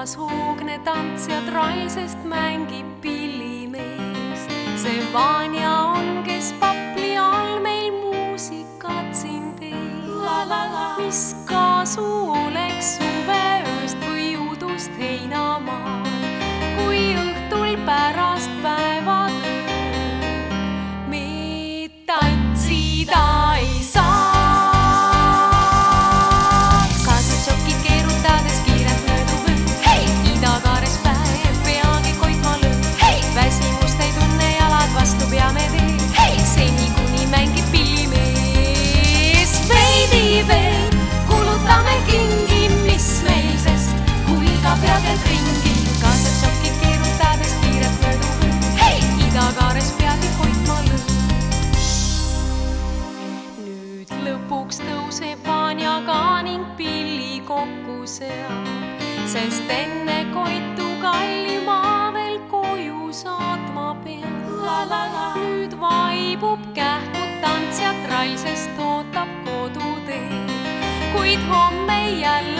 taas hoogne tantsija trall, sest mängib pillimees. see Vanja on, kes papli all meil muusikat siin teeb. mis kasu oleks lõpuks tõuseb Vanja ka ning pilli kokku seab, sest enne Koitu kallima veel koju saatma peab. nüüd vaibub kähku tantsija trall, sest ootab kodutee, kuid homme jälle